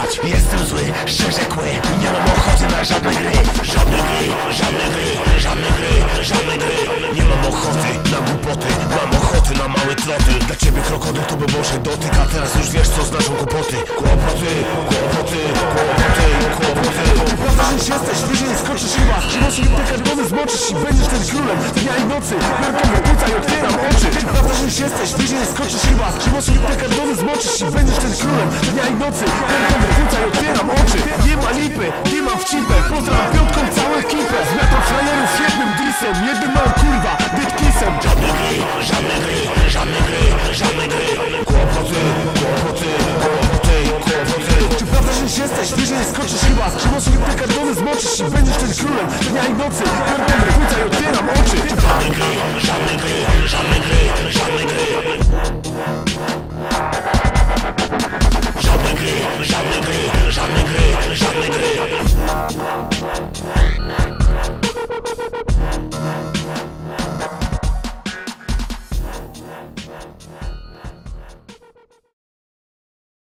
wygrać Jestem zły, szczerze kły. Nie mam ochoty na żadne gry. Żadne gry, żadne gry, żadne gry, żadne gry. Nie mam ochoty na głupoty Mam ochoty na małe tloty Dla ciebie krokodyl to by może dotyk A teraz już wiesz co znaczą kłopoty Kłopoty, kłopoty, kłopoty, kłopoty. Prawda, że jesteś, wyżej skoczysz chyba Mocno te kartony zmoczysz i będziesz ten królem Dnia i nocy, wyżej skoczysz chyba. Mocno te kartony zmoczysz i będziesz ten królem. Dnia i nocy, narkowy tutaj otwieram oczy. Nie ma lipy, nie ma wcipę Pozdrawiam piątką całą ekipę. Zmiatam frajerów jednym disem Jednym mam kurwa, bitkisem Żadne gry, żadne gry, żadne gry, żadne gry. Kłopoty, kłopoty, kłopoty, kłopoty. Czy prawda, że jesteś, wyżej skoczysz chyba. Mocno te kartony zmoczysz i będziesz ten królem. Dnia i nocy, narkowy tutaj otwieram oczy